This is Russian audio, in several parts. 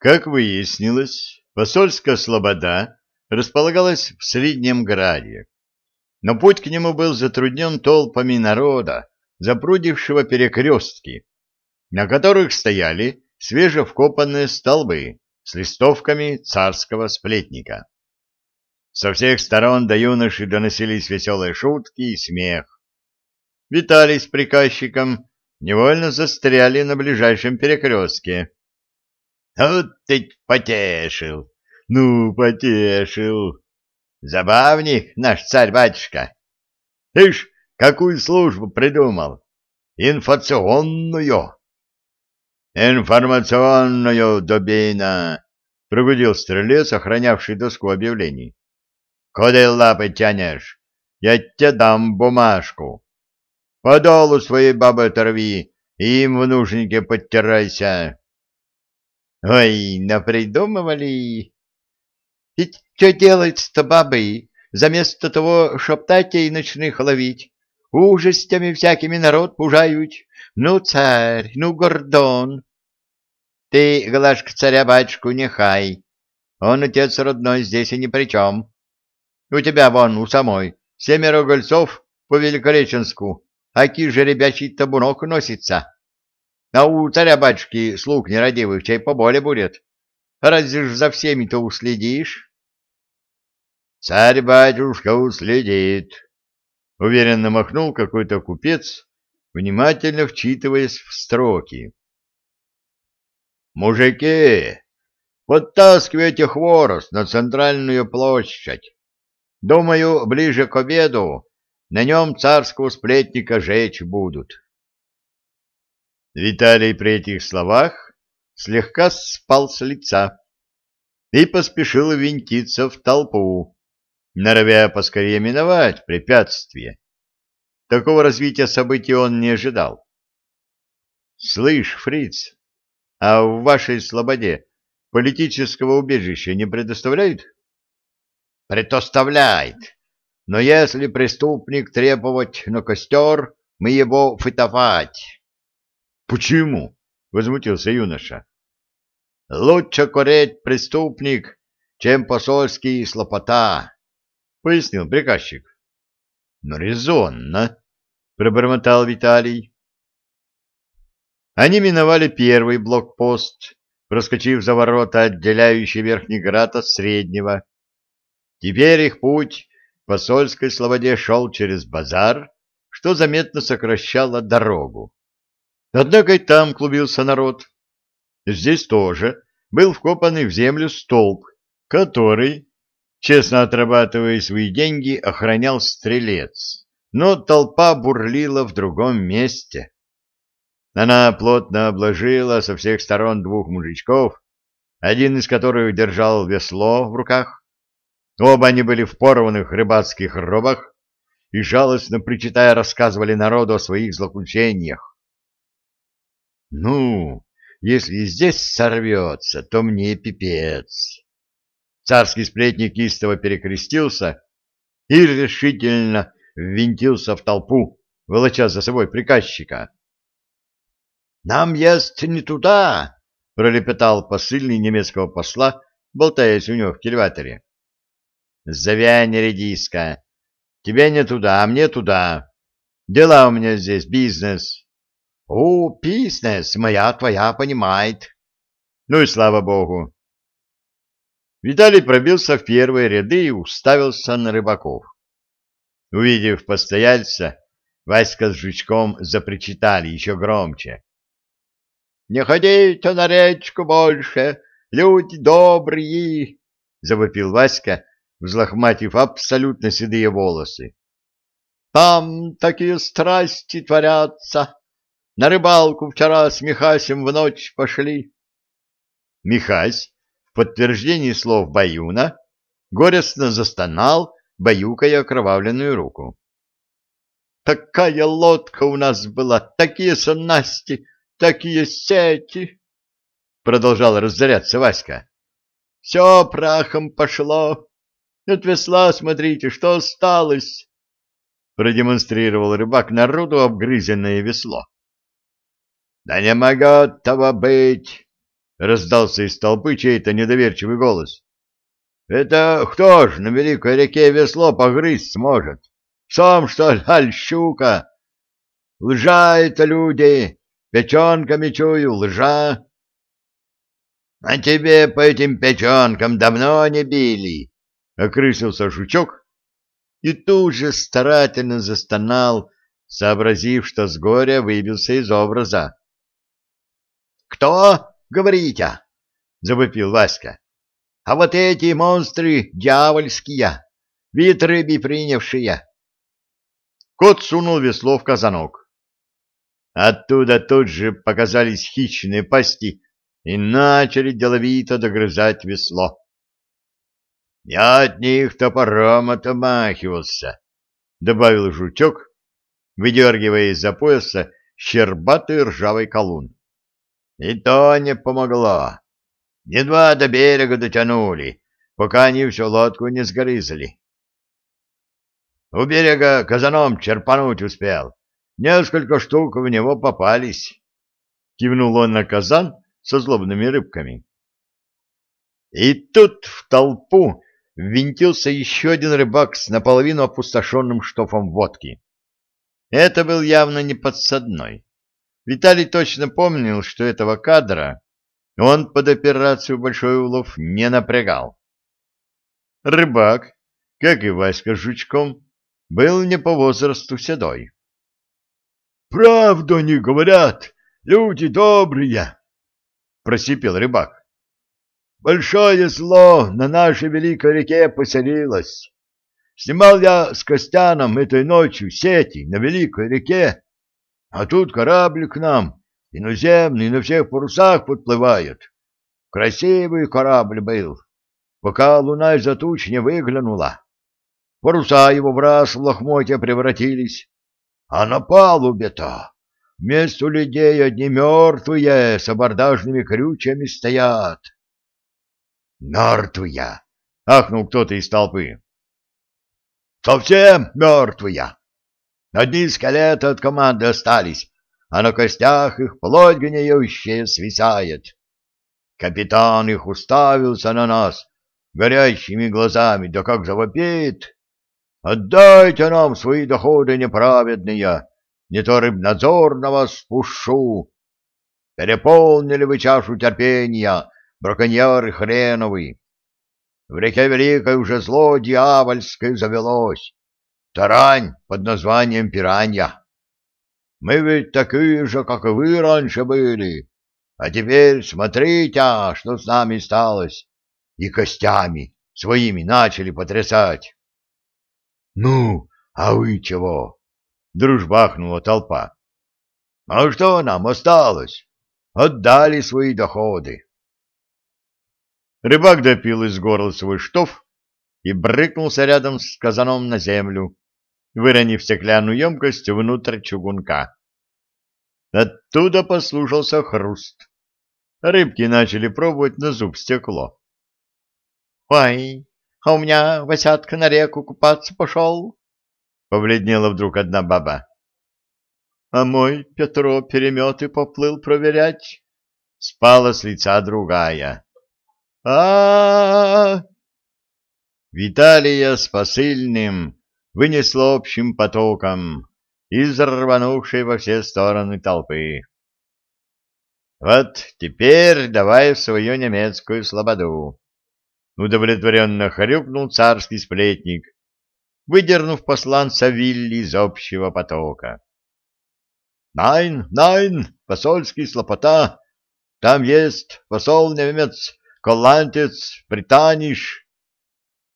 Как выяснилось, посольская слобода располагалась в Среднем Граде, но путь к нему был затруднен толпами народа, запрудившего перекрестки, на которых стояли свежевкопанные столбы с листовками царского сплетника. Со всех сторон до юноши доносились веселые шутки и смех. Виталий с приказчиком невольно застряли на ближайшем перекрестке. Вот ты потешил! Ну, потешил! Забавник наш царь-батюшка! Ишь, какую службу придумал? Инфационную! Информационную, Дубина! Прогудел стрелец, охранявший доску объявлений. Куда лапы тянешь? Я тебе дам бумажку. Подолу своей бабы оторви, и им в нужнике подтирайся. Ой, напридумывали. Ведь что делать-то бабы? Заместо того, чтоб татей ночных ловить, ужастями всякими народ пужают. Ну, царь, ну, гордон. Ты, Глашка, царя-батюшку не хай. Он, отец родной, здесь и ни при чем. У тебя вон, у самой, семеро гольцов по Великореченску, же ребячий табунок носится. А у царя-батюшки слуг нерадивых чай поболе будет. Разве ж за всеми-то уследишь? Царь-батюшка уследит. Уверенно махнул какой-то купец, внимательно вчитываясь в строки. «Мужики, подтаскивайте хворост на центральную площадь. Думаю, ближе к обеду на нем царского сплетника жечь будут». Виталий при этих словах слегка спал с лица и поспешил винтиться в толпу, норовя поскорее миновать препятствие. Такого развития событий он не ожидал. «Слышь, фриц, а в вашей слободе политического убежища не предоставляют?» «Предоставляет, но если преступник требовать на костер, мы его фитовать». Почему? возмутился юноша. Лучше кореть преступник, чем посольский слопота, пояснил приказчик. Но резонно, пробормотал Виталий. Они миновали первый блокпост, проскочив за ворота, отделяющие Верхний Град от Среднего. Теперь их путь в посольской слободе шел через базар, что заметно сокращало дорогу. Однако и там клубился народ. Здесь тоже был вкопанный в землю столб, который, честно отрабатывая свои деньги, охранял стрелец. Но толпа бурлила в другом месте. Она плотно обложила со всех сторон двух мужичков, один из которых держал весло в руках. Оба они были в порванных рыбацких робах и, жалостно причитая, рассказывали народу о своих злоключениях. Ну, если здесь сорвется, то мне пипец. Царский сплетник истово перекрестился и решительно ввинтился в толпу, волоча за собой приказчика. — Нам есть не туда! — пролепетал посыльный немецкого посла, болтаясь у него в кильваторе. — Завянь, редиска! Тебе не туда, а мне туда. Дела у меня здесь, бизнес. О, бизнес, моя твоя понимает. Ну и слава богу. Виталий пробился в первые ряды и уставился на рыбаков. Увидев постояльца, Васька с Жучком запричитали еще громче. — Не ходите на речку больше, люди добрые! — завопил Васька, взлохматив абсолютно седые волосы. — Там такие страсти творятся! На рыбалку вчера с Михасем в ночь пошли. Михась, в подтверждении слов Баюна, горестно застонал, баюкая окровавленную руку. Такая лодка у нас была, такие снасти, такие сети, продолжал разоряться Васька. Все прахом пошло. От весла смотрите, что осталось, продемонстрировал рыбак народу обгрызенное весло. — Да не могу того быть! — раздался из толпы чей-то недоверчивый голос. Это кто ж на великой реке весло погрызть сможет? Сам, что ли, аль щука? Лжа это люди, печенками чую, лжа. А тебе по этим печенкам давно не били, — окрысился жучок и тут же старательно застонал, сообразив, что с горя выбился из образа. — Кто, говорите? — завопил Васька. — А вот эти монстры дьявольские, вид рыби принявшие. Кот сунул весло в казанок. Оттуда тут же показались хищные пасти и начали деловито догрызать весло. Я от них топором отмахивался, — добавил жучок, выдергивая из-за пояса щербатый ржавый колун. И то не помогло. Едва до берега дотянули, пока они всю лодку не сгрызли. У берега казаном черпануть успел. Несколько штук в него попались. Кивнул он на казан со злобными рыбками. И тут в толпу ввинтился еще один рыбак с наполовину опустошенным штофом водки. Это был явно не подсадной. Виталий точно помнил, что этого кадра он под операцию «Большой улов» не напрягал. Рыбак, как и Васька жучком, был не по возрасту седой. — Правду они говорят, люди добрые, — просипел рыбак. Большое зло на нашей великой реке поселилось. Снимал я с Костяном этой ночью сети на великой реке, а тут корабль к нам, иноземный, на всех парусах подплывает. Красивый корабль был, пока луна из-за туч не выглянула. Паруса его в раз в лохмотья превратились, а на палубе-то вместо людей одни мертвые с абордажными крючьями стоят. Мертвая! — ахнул кто-то из толпы. — Совсем мертвая! Одни скелеты от команды остались, а на костях их плоть гниющая свисает. Капитан их уставился на нас горящими глазами, да как завопит. Отдайте нам свои доходы неправедные, не то рыбнадзор на вас спушу. Переполнили вы чашу терпения, браконьеры хреновы. В реке Великой уже зло дьявольское завелось, тарань под названием пиранья. Мы ведь такие же, как и вы раньше были, а теперь смотрите, что с нами сталось, и костями своими начали потрясать. — Ну, а вы чего? — дружбахнула толпа. — А что нам осталось? Отдали свои доходы. Рыбак допил из горла свой штоф и брыкнулся рядом с казаном на землю, выронив стеклянную емкость внутрь чугунка. Оттуда послушался хруст. Рыбки начали пробовать на зуб стекло. — Ой, а у меня Васятка на реку купаться пошел, — побледнела вдруг одна баба. — А мой Петро переметы поплыл проверять, — спала с лица другая а, Виталия с посыльным вынесло общим потоком из рванувшей во все стороны толпы. Вот теперь давай в свою немецкую слободу. Удовлетворенно хрюкнул царский сплетник, выдернув посланца Вилли из общего потока. «Найн, найн, посольский слопота, там есть посол немец, Коллантец, британиш.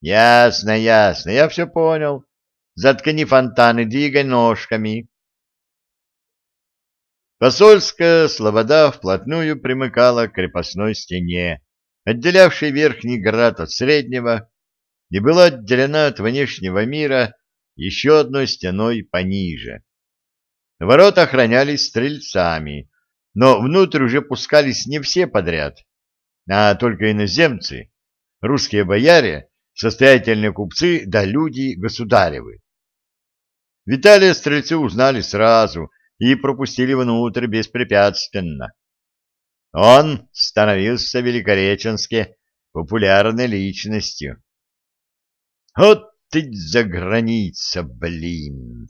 Ясно, ясно, я все понял. Заткни фонтаны, двигай ножками. Посольская слобода вплотную примыкала к крепостной стене, отделявшей верхний град от среднего, и была отделена от внешнего мира еще одной стеной пониже. Ворота охранялись стрельцами, но внутрь уже пускались не все подряд, а только иноземцы, русские бояре, состоятельные купцы да люди государевы. Виталия стрельцы узнали сразу и пропустили внутрь беспрепятственно. Он становился в популярной личностью. Вот ты за граница, блин!